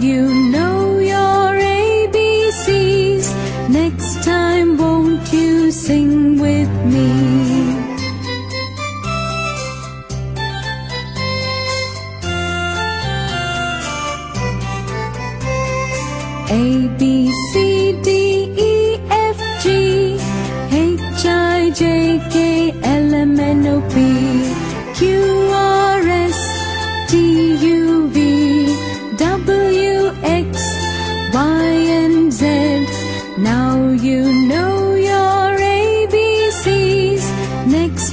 You know your ABCs. Next time, won't you sing with me? A B C D E F G H I J K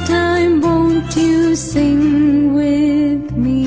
time won't you sing with me?